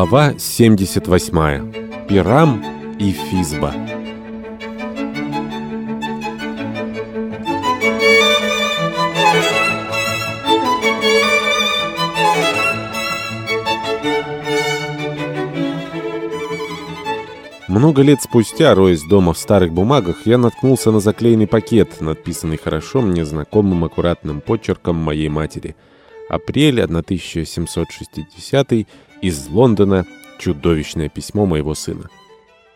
Глава 78. Пирам и Физба. Много лет спустя, роясь дома в старых бумагах, я наткнулся на заклеенный пакет, надписанный хорошо мне знакомым аккуратным почерком моей матери. Апрель 1760 из Лондона чудовищное письмо моего сына.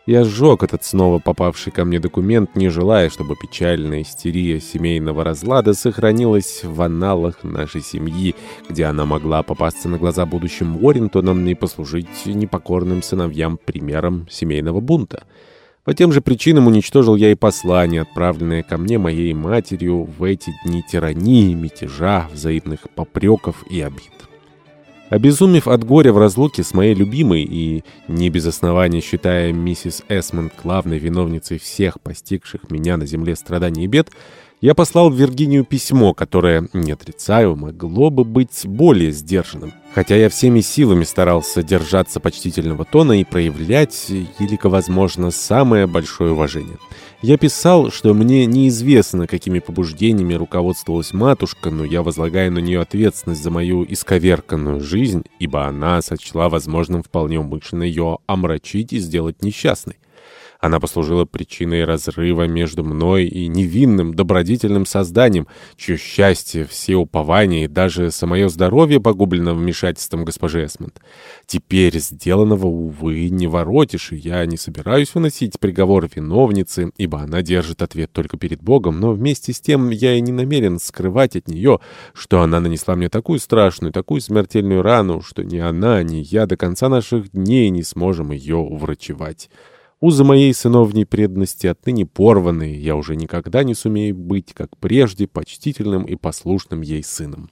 Я сжег этот снова попавший ко мне документ, не желая, чтобы печальная истерия семейного разлада сохранилась в аналах нашей семьи, где она могла попасться на глаза будущим Уоррентонам и послужить непокорным сыновьям примером семейного бунта. По тем же причинам уничтожил я и послание, отправленное ко мне моей матерью в эти дни тирании, мятежа, взаимных попреков и обид. Обезумев от горя в разлуке с моей любимой и, не без основания считая миссис Эсмонд главной виновницей всех постигших меня на земле страданий и бед, я послал в Виргинию письмо, которое, не отрицаю, могло бы быть более сдержанным. Хотя я всеми силами старался держаться почтительного тона и проявлять, елико возможно, самое большое уважение. Я писал, что мне неизвестно, какими побуждениями руководствовалась матушка, но я возлагаю на нее ответственность за мою исковерканную жизнь, ибо она сочла возможным вполне умышленно ее омрачить и сделать несчастной. Она послужила причиной разрыва между мной и невинным, добродетельным созданием, чье счастье, все упования и даже самое здоровье погублено вмешательством госпожи Эсмонд. Теперь сделанного, увы, не воротишь, и я не собираюсь выносить приговор виновницы, ибо она держит ответ только перед Богом, но вместе с тем я и не намерен скрывать от нее, что она нанесла мне такую страшную, такую смертельную рану, что ни она, ни я до конца наших дней не сможем ее уврачевать. Узы моей сыновней преданности отныне порваны, я уже никогда не сумею быть, как прежде, почтительным и послушным ей сыном.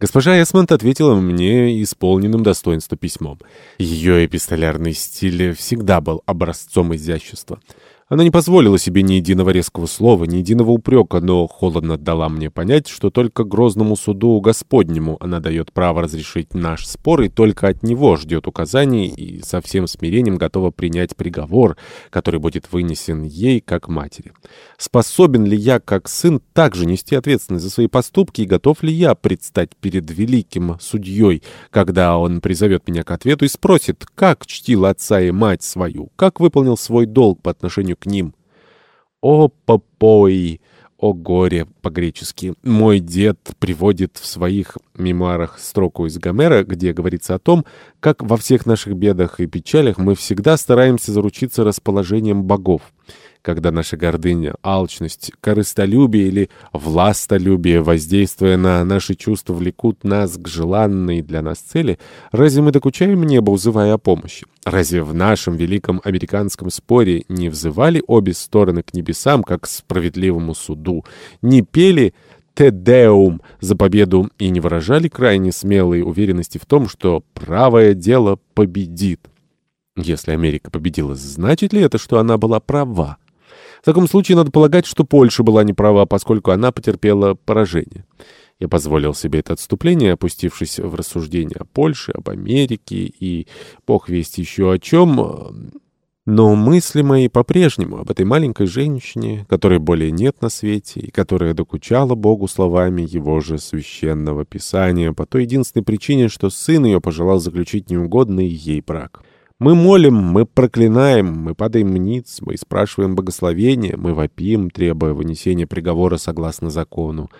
Госпожа Эсмонт ответила мне исполненным достоинства письмом. Ее эпистолярный стиль всегда был образцом изящества. Она не позволила себе ни единого резкого слова, ни единого упрека, но холодно дала мне понять, что только грозному суду Господнему она дает право разрешить наш спор, и только от него ждет указаний и со всем смирением готова принять приговор, который будет вынесен ей как матери. Способен ли я, как сын, также нести ответственность за свои поступки, и готов ли я предстать перед великим судьей, когда он призовет меня к ответу и спросит, как чтил отца и мать свою, как выполнил свой долг по отношению к ним. «О, попой!» «О горе» по-гречески. Мой дед приводит в своих мемуарах строку из Гомера, где говорится о том, как во всех наших бедах и печалях мы всегда стараемся заручиться расположением богов когда наша гордыня, алчность, корыстолюбие или властолюбие, воздействуя на наши чувства, влекут нас к желанной для нас цели, разве мы докучаем небо, узывая о помощи? Разве в нашем великом американском споре не взывали обе стороны к небесам, как к справедливому суду? Не пели «Тедеум» за победу и не выражали крайне смелой уверенности в том, что правое дело победит? Если Америка победила, значит ли это, что она была права? В таком случае надо полагать, что Польша была не права, поскольку она потерпела поражение. Я позволил себе это отступление, опустившись в рассуждения о Польше, об Америке и бог весть еще о чем... Но мысли мои по-прежнему об этой маленькой женщине, которой более нет на свете, и которая докучала Богу словами его же священного писания по той единственной причине, что сын ее пожелал заключить неугодный ей брак. Мы молим, мы проклинаем, мы падаем ниц, мы спрашиваем благословения, мы вопим, требуя вынесения приговора согласно закону.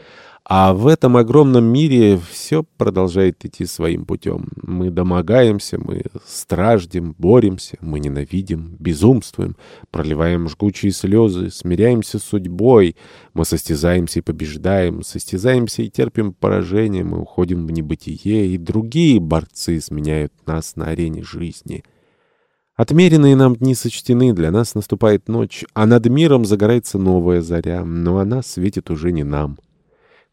А в этом огромном мире все продолжает идти своим путем. Мы домогаемся, мы страждем, боремся, мы ненавидим, безумствуем, проливаем жгучие слезы, смиряемся с судьбой, мы состязаемся и побеждаем, состязаемся и терпим поражение, мы уходим в небытие, и другие борцы сменяют нас на арене жизни». Отмеренные нам дни сочтены, для нас наступает ночь, а над миром загорается новая заря, но она светит уже не нам.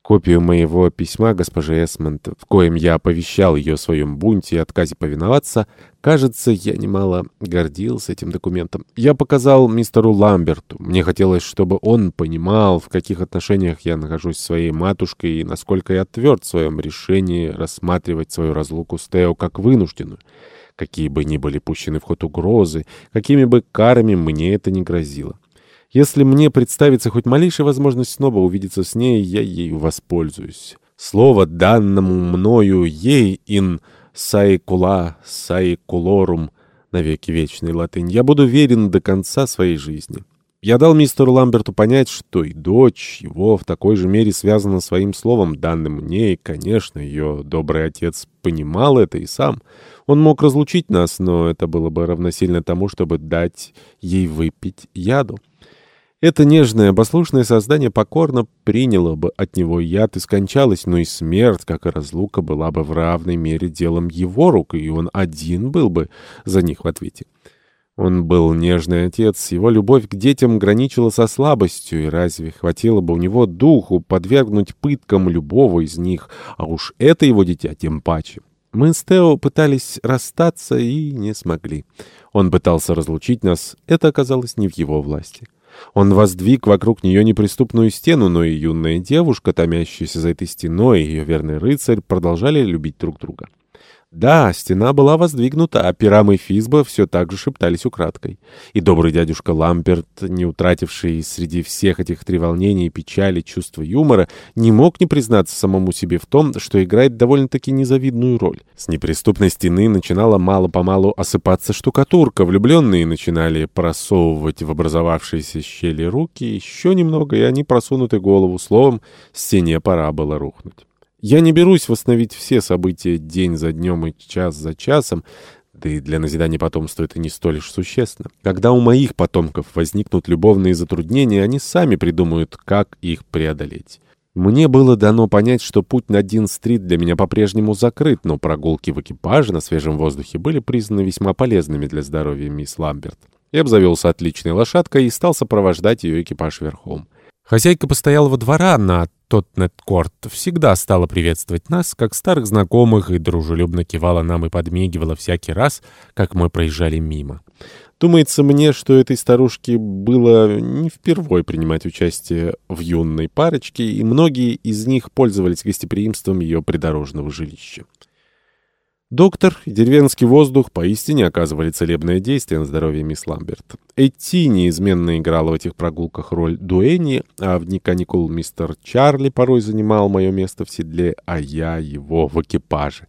Копию моего письма госпоже Эсмонд, в коем я оповещал ее о своем бунте и отказе повиноваться, кажется, я немало гордился этим документом. Я показал мистеру Ламберту. Мне хотелось, чтобы он понимал, в каких отношениях я нахожусь с своей матушкой и насколько я тверд в своем решении рассматривать свою разлуку с Тео как вынужденную. Какие бы ни были пущены в ход угрозы, какими бы карами мне это ни грозило. Если мне представится хоть малейшая возможность снова увидеться с ней, я ею воспользуюсь. Слово, данному мною ей ин saecula saeculorum, навеки вечный латынь, я буду верен до конца своей жизни. Я дал мистеру Ламберту понять, что и дочь его в такой же мере связана своим словом, данным мне, и, конечно, ее добрый отец понимал это и сам. Он мог разлучить нас, но это было бы равносильно тому, чтобы дать ей выпить яду. Это нежное, послушное создание покорно приняло бы от него яд и скончалось, но и смерть, как и разлука, была бы в равной мере делом его рук, и он один был бы за них в ответе. Он был нежный отец, его любовь к детям граничила со слабостью, и разве хватило бы у него духу подвергнуть пыткам любого из них, а уж это его дитя тем паче. Мы с Тео пытались расстаться и не смогли. Он пытался разлучить нас, это оказалось не в его власти. Он воздвиг вокруг нее неприступную стену, но и юная девушка, томящаяся за этой стеной, и ее верный рыцарь продолжали любить друг друга. Да, стена была воздвигнута, а Пирам и Физба все так же шептались украдкой. И добрый дядюшка Ламберт, не утративший среди всех этих треволнений, печали, чувства юмора, не мог не признаться самому себе в том, что играет довольно-таки незавидную роль. С неприступной стены начинала мало-помалу осыпаться штукатурка, влюбленные начинали просовывать в образовавшиеся щели руки, еще немного, и они просунуты голову, словом, стене пора было рухнуть. Я не берусь восстановить все события день за днем и час за часом, да и для назидания потомства это не столь уж существенно. Когда у моих потомков возникнут любовные затруднения, они сами придумают, как их преодолеть. Мне было дано понять, что путь на Дин-стрит для меня по-прежнему закрыт, но прогулки в экипаже на свежем воздухе были признаны весьма полезными для здоровья мисс Ламберт. Я обзавелся отличной лошадкой и стал сопровождать ее экипаж верхом. Хозяйка постоялого двора на Тоттнет-Корт всегда стала приветствовать нас, как старых знакомых, и дружелюбно кивала нам и подмигивала всякий раз, как мы проезжали мимо. Думается мне, что этой старушке было не впервой принимать участие в юной парочке, и многие из них пользовались гостеприимством ее придорожного жилища. Доктор и деревенский воздух поистине оказывали целебное действие на здоровье мисс Ламберт. Эти неизменно играла в этих прогулках роль Дуэни, а в дни каникул мистер Чарли порой занимал мое место в седле, а я его в экипаже.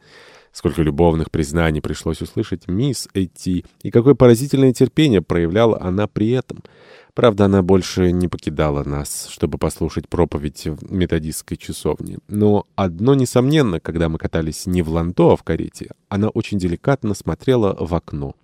Сколько любовных признаний пришлось услышать мисс Эти, и какое поразительное терпение проявляла она при этом. Правда, она больше не покидала нас, чтобы послушать проповедь в методистской часовне. Но одно несомненно, когда мы катались не в ландо, а в карете, она очень деликатно смотрела в окно.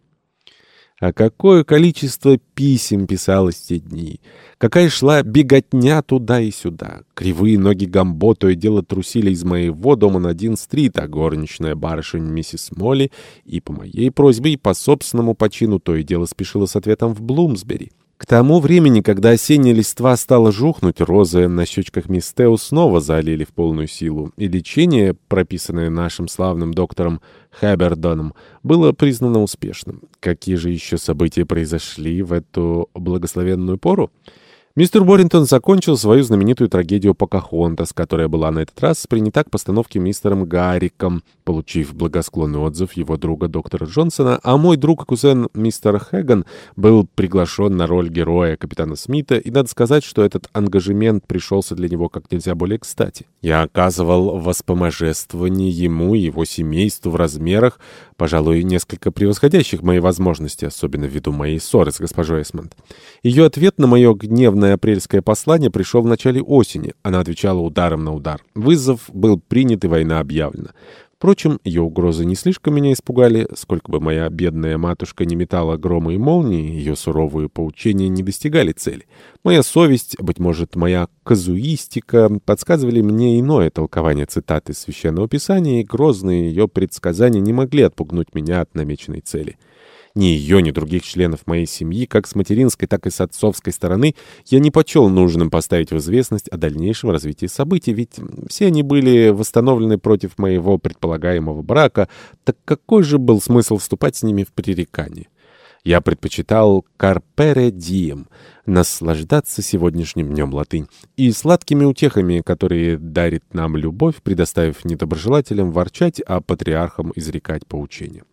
А какое количество писем писалось в те дни! Какая шла беготня туда и сюда! Кривые ноги Гамбо то и дело трусили из моего дома на один стрит, а горничная барышень миссис Молли и по моей просьбе, и по собственному почину то и дело спешила с ответом в Блумсбери. К тому времени, когда осенняя листва стала жухнуть, розы на щечках мисс Тео снова залили в полную силу, и лечение, прописанное нашим славным доктором Хабердоном, было признано успешным. Какие же еще события произошли в эту благословенную пору? Мистер Борринтон закончил свою знаменитую трагедию «Покахонтас», которая была на этот раз принята к постановке мистером Гарриком, получив благосклонный отзыв его друга доктора Джонсона, а мой друг кузен мистер Хэган был приглашен на роль героя капитана Смита, и надо сказать, что этот ангажемент пришелся для него как нельзя более кстати. Я оказывал воспоможествование ему и его семейству в размерах, пожалуй, несколько превосходящих мои возможности, особенно ввиду моей ссоры с госпожой Эсмонд. Ее ответ на мое гневное Длинное апрельское послание пришло в начале осени. Она отвечала ударом на удар. Вызов был принят и война объявлена. Впрочем, ее угрозы не слишком меня испугали. Сколько бы моя бедная матушка не метала грома и молнии, ее суровые поучения не достигали цели. Моя совесть, быть может, моя казуистика подсказывали мне иное толкование цитаты Священного Писания, и грозные ее предсказания не могли отпугнуть меня от намеченной цели. Ни ее, ни других членов моей семьи, как с материнской, так и с отцовской стороны, я не почел нужным поставить в известность о дальнейшем развитии событий, ведь все они были восстановлены против моего предполагаемого брака, так какой же был смысл вступать с ними в пререкание? Я предпочитал «карпере дием» — наслаждаться сегодняшним днем латынь и сладкими утехами, которые дарит нам любовь, предоставив недоброжелателям ворчать, а патриархам изрекать поучения.